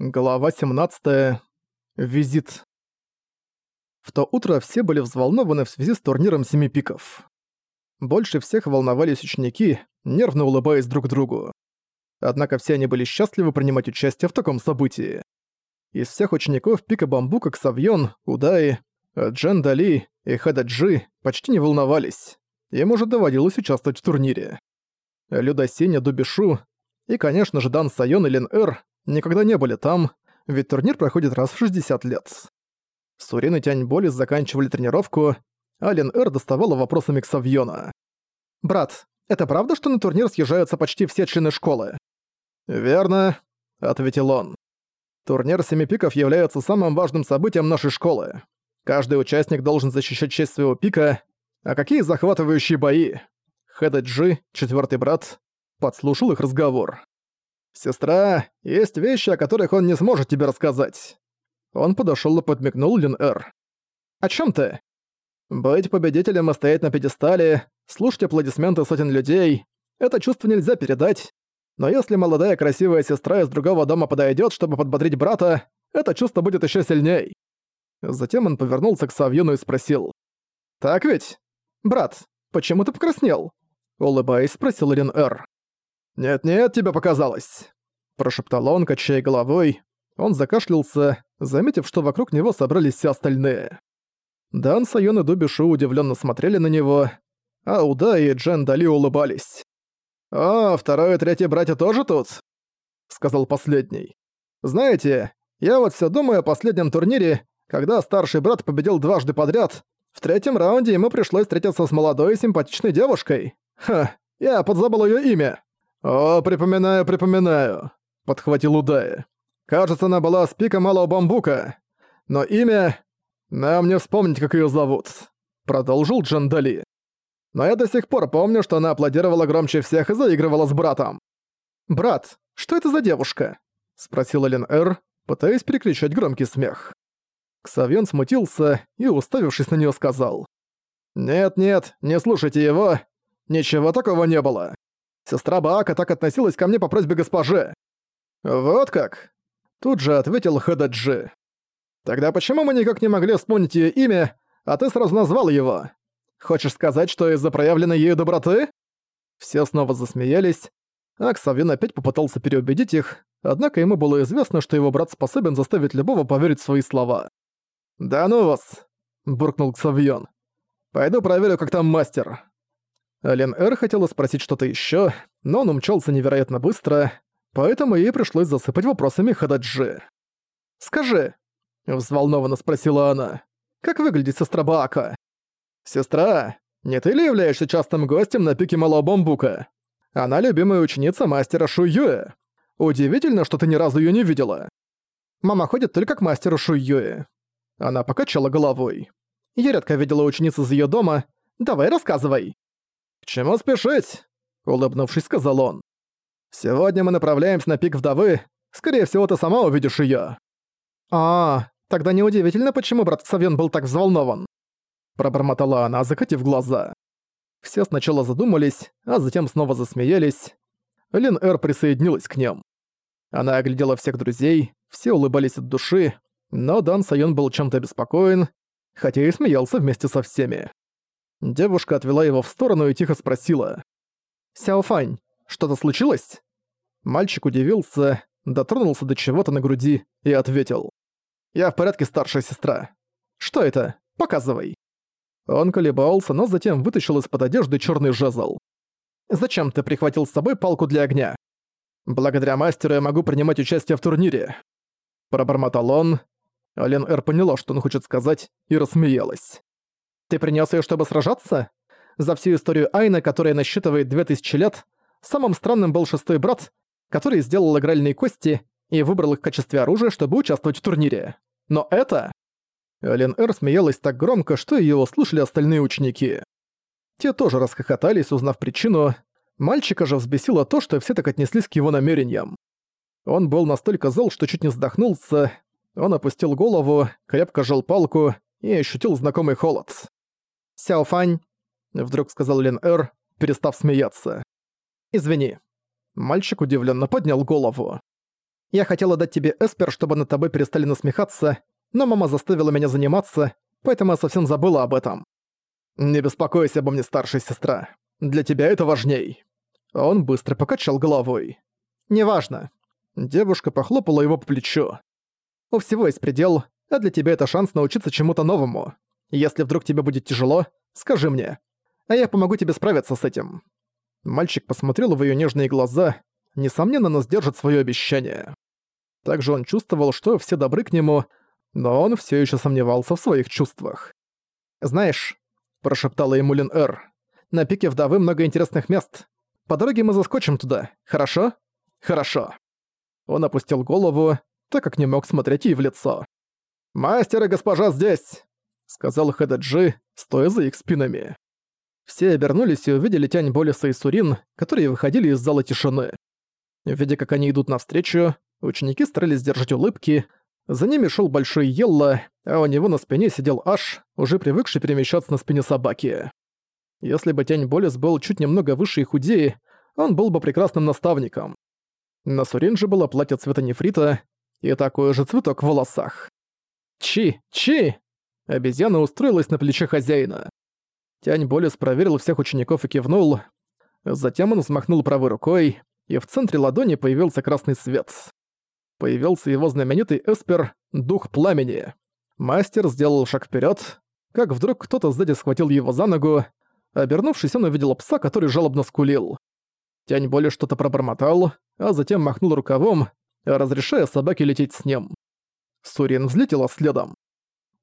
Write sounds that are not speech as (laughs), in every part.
Глава 17. Визит. В то утро все были взволнованы в связи с турниром Семи Пиков. Больше всех волновались ученики, нервно улыбаясь друг другу. Однако все они были счастливы принимать участие в таком событии. Из всех учеников Пика Бамбука, Ксавьон, Удаи, Джен Дали и Хададжи почти не волновались. Им уже доводилось участвовать в турнире. Люда Синя, Дубишу и, конечно же, Дан Сайон и Лин Эр никогда не были там, ведь турнир проходит раз в 60 лет. Сурин и Тянь Болис заканчивали тренировку, а Лин Эр доставала вопросами к Савьона. «Брат, это правда, что на турнир съезжаются почти все члены школы?» «Верно», — ответил он. «Турнир Семи Пиков является самым важным событием нашей школы. Каждый участник должен защищать честь своего пика. А какие захватывающие бои!» Хэдэ Джи, четвертый брат, подслушал их разговор. «Сестра, есть вещи, о которых он не сможет тебе рассказать». Он подошёл и подмигнул Лин Эр. «О чём ты?» «Быть победителем и стоять на пьедестале, слушать аплодисменты сотен людей — это чувство нельзя передать. Но если молодая красивая сестра из другого дома подойдёт, чтобы подбодрить брата, это чувство будет ещё сильней». Затем он повернулся к Савьюну и спросил. «Так ведь? Брат, почему ты покраснел?» Улыбаясь, спросил Лин Эр. «Нет-нет, тебе показалось», – прошептал он, качая головой. Он закашлялся, заметив, что вокруг него собрались все остальные. Дан, Сайон и Дубишу удивленно смотрели на него, а Уда и Джен Дали улыбались. «О, второй и третий братья тоже тут?» — сказал последний. «Знаете, я вот все думаю о последнем турнире, когда старший брат победил дважды подряд. В третьем раунде ему пришлось встретиться с молодой симпатичной девушкой. Ха, я подзабыл ее имя. «О, припоминаю, припоминаю», — подхватил Удая. «Кажется, она была с пика Малого Бамбука. Но имя... Нам не вспомнить, как её зовут», — продолжил Джандали. «Но я до сих пор помню, что она аплодировала громче всех и заигрывала с братом». «Брат, что это за девушка?» — спросил Элен Эр, пытаясь перекричать громкий смех. Ксавьон смутился и, уставившись на неё, сказал. «Нет-нет, не слушайте его. Ничего такого не было. Сестра Баака так относилась ко мне по просьбе госпожи». «Вот как?» Тут же ответил Хададжи. «Тогда почему мы никак не могли вспомнить её имя, а ты сразу назвал его? Хочешь сказать, что из-за проявленной ею доброты?» Все снова засмеялись, а опять попытался переубедить их, однако ему было известно, что его брат способен заставить любого поверить в свои слова. «Да ну вас!» – буркнул Ксавьон. «Пойду проверю, как там мастер». Лен Эр хотела спросить что-то ещё, но он умчался невероятно быстро, поэтому ей пришлось засыпать вопросами Хададжи. «Скажи», — взволнованно спросила она, — «как выглядит сестра Баака?» «Сестра, не ты ли являешься частым гостем на пике Малого Бамбука? Она любимая ученица мастера Шуюэ. Удивительно, что ты ни разу её не видела. Мама ходит только к мастеру Шуюэ». Она покачала головой. «Я редко видела учениц из её дома. Давай рассказывай». «К чему спешить?» — улыбнувшись, сказал он. «Сегодня мы направляемся на пик вдовы. Скорее всего, ты сама увидишь её». «А, тогда неудивительно, почему брат Савен был так взволнован». Пробормотала она, закатив глаза. Все сначала задумались, а затем снова засмеялись. Лин Эр присоединилась к ним. Она оглядела всех друзей, все улыбались от души, но Дан Сайон был чем-то обеспокоен, хотя и смеялся вместе со всеми. Девушка отвела его в сторону и тихо спросила. «Сяофань, что-то случилось?» Мальчик удивился, дотронулся до чего-то на груди и ответил. «Я в порядке, старшая сестра. Что это? Показывай». Он колебался, но затем вытащил из-под одежды черный жезл. «Зачем ты прихватил с собой палку для огня?» «Благодаря мастеру я могу принимать участие в турнире». Пробормотал он. Ален Эр поняла, что он хочет сказать, и рассмеялась. Ты принес ее, чтобы сражаться? За всю историю Айна, которая насчитывает 2000 лет, самым странным был шестой брат, который сделал игральные кости и выбрал их в качестве оружия, чтобы участвовать в турнире. Но это... Элен Эр смеялась так громко, что ее услышали остальные ученики. Те тоже расхохотались, узнав причину. Мальчика же взбесило то, что все так отнеслись к его намерениям. Он был настолько зол, что чуть не вздохнулся. Он опустил голову, крепко жал палку и ощутил знакомый холод. «Сяофань», — вдруг сказал Лен Эр, перестав смеяться. «Извини». Мальчик удивленно поднял голову. Я хотела дать тебе эспер, чтобы над тобой перестали насмехаться, но мама заставила меня заниматься, поэтому я совсем забыла об этом. Не беспокойся обо мне, старшая сестра. Для тебя это важней. Он быстро покачал головой. Неважно. Девушка похлопала его по плечу. У всего есть предел, а для тебя это шанс научиться чему-то новому. Если вдруг тебе будет тяжело, скажи мне, а я помогу тебе справиться с этим». Мальчик посмотрел в её нежные глаза, несомненно, она сдержит своё обещание. Также он чувствовал, что все добры к нему, но он всё ещё сомневался в своих чувствах. «Знаешь», — прошептала ему Лин Эр, — «на пике вдовы много интересных мест. По дороге мы заскочим туда, хорошо?» «Хорошо». Он опустил голову, так как не мог смотреть ей в лицо. «Мастер и госпожа здесь!» — сказал Хэдаджи, стоя за их спинами. Все обернулись и увидели Тянь Болиса и Сурин, которые выходили из зала тишины. Видя, как они идут навстречу, ученики старались держать улыбки. За ними шел большой Елла, а у него на спине сидел Аш, уже привыкший перемещаться на спине собаки. Если бы Тянь Болис был чуть немного выше и худее, он был бы прекрасным наставником. На Сурин же было платье цвета нефрита и такой же цветок в волосах. «Чи! Чи!» Обезьяна устроилась на плече хозяина. Тянь Болес проверил всех учеников и кивнул. Затем он взмахнул правой рукой, и в центре ладони появился красный свет. Появился его знаменитый эспер «Дух пламени». Мастер сделал шаг вперед, как вдруг кто-то сзади схватил его за ногу. Обернувшись, он увидел пса, который жалобно скулил. Тянь Боли что-то пробормотал, а затем махнул рукавом, разрешая собаке лететь с ним. Сурин взлетела следом.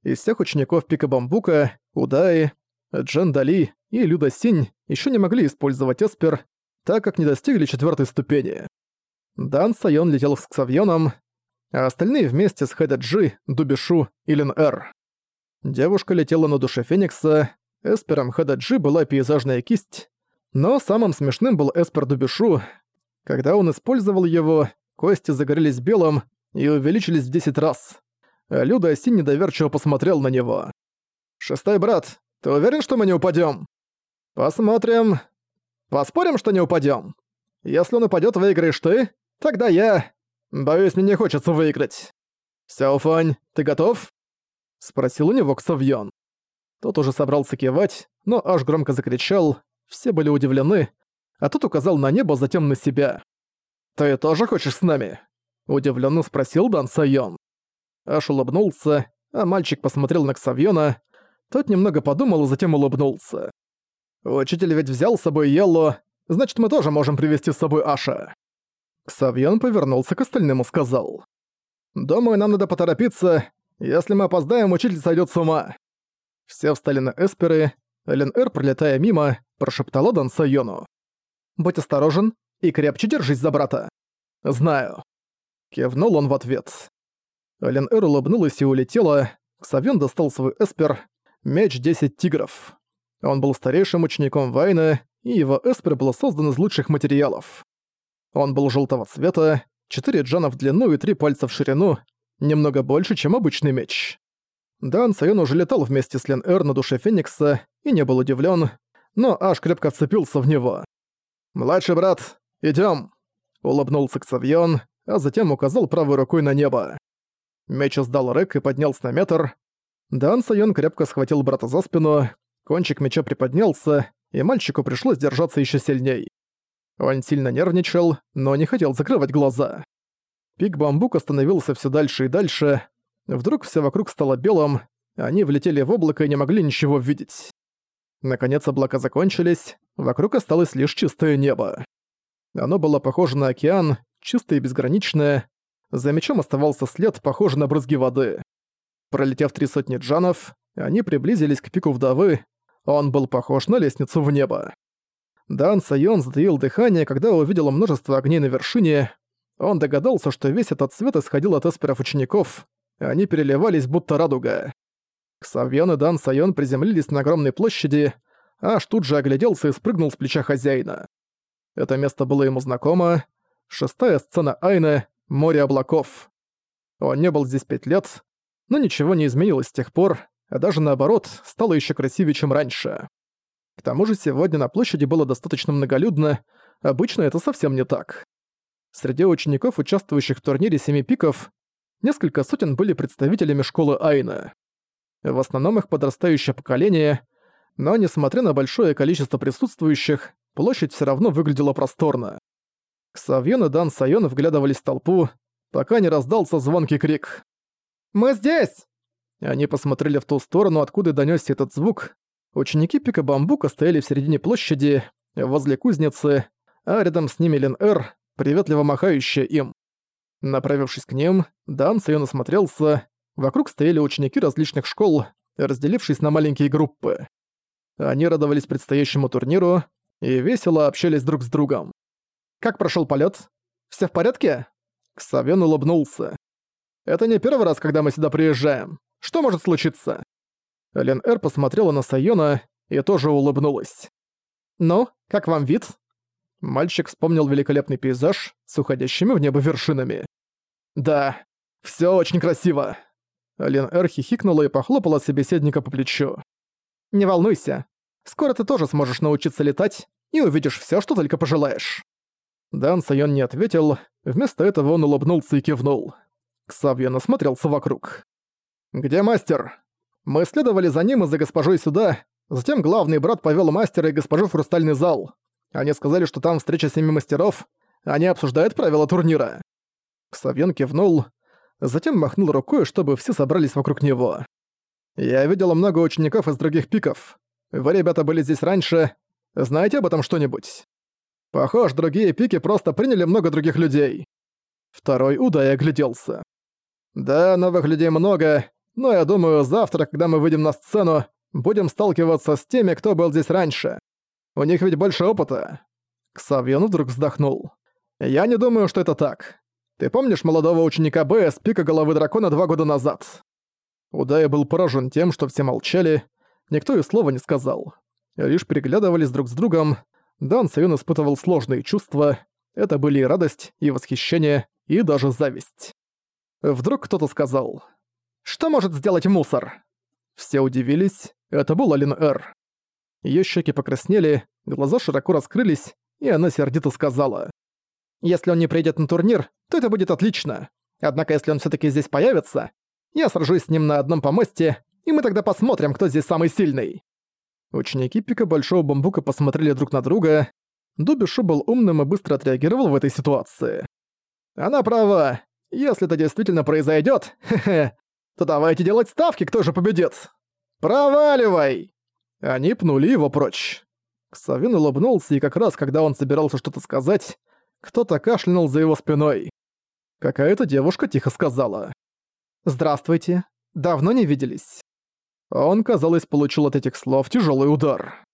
Из всех учеников Пика Бамбука, Удаи, Джен Дали и Люда Синь еще не могли использовать Эспер, так как не достигли четвертой ступени. Дан Сайон летел с Ксавьоном, а остальные вместе с Хэда Джи, Дубишу и Лин Эр. Девушка летела на душе Феникса, Эспером Хэда Джи была пейзажная кисть, но самым смешным был Эспер Дубишу. Когда он использовал его, кости загорелись белым и увеличились в 10 раз. Люда Синь недоверчиво посмотрел на него. «Шестой брат, ты уверен, что мы не упадем? Посмотрим. Поспорим, что не упадем. Если он упадет, выиграешь ты, тогда я... Боюсь, мне не хочется выиграть. Сяофань, ты готов? Спросил у него Ксавьон. Тот уже собрался кивать, но аж громко закричал. Все были удивлены, а тот указал на небо, затем на себя. «Ты тоже хочешь с нами?» Удивленно спросил Дан Сайон. Аш улыбнулся, а мальчик посмотрел на Ксавьона, тот немного подумал и затем улыбнулся. «Учитель ведь взял с собой Еллу, значит, мы тоже можем привести с собой Аша». Ксавьон повернулся к остальным и сказал. «Думаю, нам надо поторопиться. Если мы опоздаем, учитель сойдет с ума». Все встали на эсперы. Элен Эр, пролетая мимо, прошептала Дан Сайону. «Будь осторожен и крепче держись за брата». «Знаю». Кивнул он в ответ. Элен Эр улыбнулась и улетела. Ксавьон достал свой эспер, Меч 10 тигров. Он был старейшим учеником Вайна, и его эспер был создан из лучших материалов. Он был желтого цвета, 4 джана в длину и 3 пальца в ширину, немного больше, чем обычный меч. Дан Сайон уже летал вместе с Лен Эр на душе Феникса и не был удивлен, но аж крепко вцепился в него. «Младший брат, идем! улыбнулся Ксавьон, а затем указал правой рукой на небо. Меч издал рэк и поднялся на метр, Дан Сайон крепко схватил брата за спину, кончик меча приподнялся, и мальчику пришлось держаться еще сильней. Он сильно нервничал, но не хотел закрывать глаза. Пик бамбук остановился все дальше и дальше. Вдруг все вокруг стало белым, они влетели в облако и не могли ничего видеть. Наконец облака закончились, вокруг осталось лишь чистое небо. Оно было похоже на океан, чистое и безграничное. За мечом оставался след, похожий на брызги воды. Пролетев три сотни джанов, они приблизились к пику вдовы, он был похож на лестницу в небо. Дан Сайон затаил дыхание, когда увидел множество огней на вершине. Он догадался, что весь этот свет исходил от эсперов учеников, они переливались будто радуга. Ксавьон и Дан Сайон приземлились на огромной площади, аж тут же огляделся и спрыгнул с плеча хозяина. Это место было ему знакомо. Шестая сцена Айны — «Море облаков». Он не был здесь пять лет, но ничего не изменилось с тех пор, а даже наоборот, стало еще красивее, чем раньше. К тому же сегодня на площади было достаточно многолюдно, обычно это совсем не так. Среди учеников, участвующих в турнире Семи Пиков, несколько сотен были представителями школы Айна. В основном их подрастающее поколение, но несмотря на большое количество присутствующих, площадь все равно выглядела просторно. Ксавьон и Дан Сайон вглядывались в толпу, пока не раздался звонкий крик. «Мы здесь!» Они посмотрели в ту сторону, откуда донёсся этот звук. Ученики Пика Бамбука стояли в середине площади, возле кузницы, а рядом с ними Лен Эр, приветливо махающая им. Направившись к ним, Дан Сайон осмотрелся. Вокруг стояли ученики различных школ, разделившись на маленькие группы. Они радовались предстоящему турниру и весело общались друг с другом. «Как прошёл полёт? Всё в порядке?» Ксавен улыбнулся. «Это не первый раз, когда мы сюда приезжаем. Что может случиться?» Лен Эр посмотрела на Сайона и тоже улыбнулась. «Ну, как вам вид?» Мальчик вспомнил великолепный пейзаж с уходящими в небо вершинами. «Да, всё очень красиво!» Лен Эр хихикнула и похлопала собеседника по плечу. «Не волнуйся, скоро ты тоже сможешь научиться летать и увидишь всё, что только пожелаешь». Дан Сайон не ответил, вместо этого он улыбнулся и кивнул. Ксавьен осмотрелся вокруг. «Где мастер?» Мы следовали за ним и за госпожой сюда, затем главный брат повел мастера и госпожу в хрустальный зал. Они сказали, что там встреча семи мастеров, они обсуждают правила турнира. Ксавьен кивнул, затем махнул рукой, чтобы все собрались вокруг него. «Я видел много учеников из других пиков. Вы, ребята, были здесь раньше. Знаете об этом что-нибудь?» Похож, другие пики просто приняли много других людей. Второй Удай огляделся. Да, новых людей много, но я думаю, завтра, когда мы выйдем на сцену, будем сталкиваться с теми, кто был здесь раньше. У них ведь больше опыта. Ксавьон вдруг вздохнул. Я не думаю, что это так. Ты помнишь молодого ученика Б с пика головы дракона два года назад? Удай был поражен тем, что все молчали, никто и слова не сказал. Лишь переглядывались друг с другом, Дан Сайон испытывал сложные чувства. Это были и радость, и восхищение, и даже зависть. Вдруг кто-то сказал «Что может сделать мусор?» Все удивились, это был Алин Эр. Её щеки покраснели, глаза широко раскрылись, и она сердито сказала «Если он не придет на турнир, то это будет отлично. Однако если он все таки здесь появится, я сражусь с ним на одном помосте, и мы тогда посмотрим, кто здесь самый сильный». Ученики Пика Большого Бамбука посмотрели друг на друга. Дубишу был умным и быстро отреагировал в этой ситуации. «Она права. Если это действительно произойдет, (laughs) хе-хе, то давайте делать ставки, кто же победит. Проваливай!» Они пнули его прочь. Ксавин улыбнулся, и как раз когда он собирался что-то сказать, кто-то кашлянул за его спиной. Какая-то девушка тихо сказала. «Здравствуйте. Давно не виделись?» Он, казалось, получил от этих слов тяжелый удар.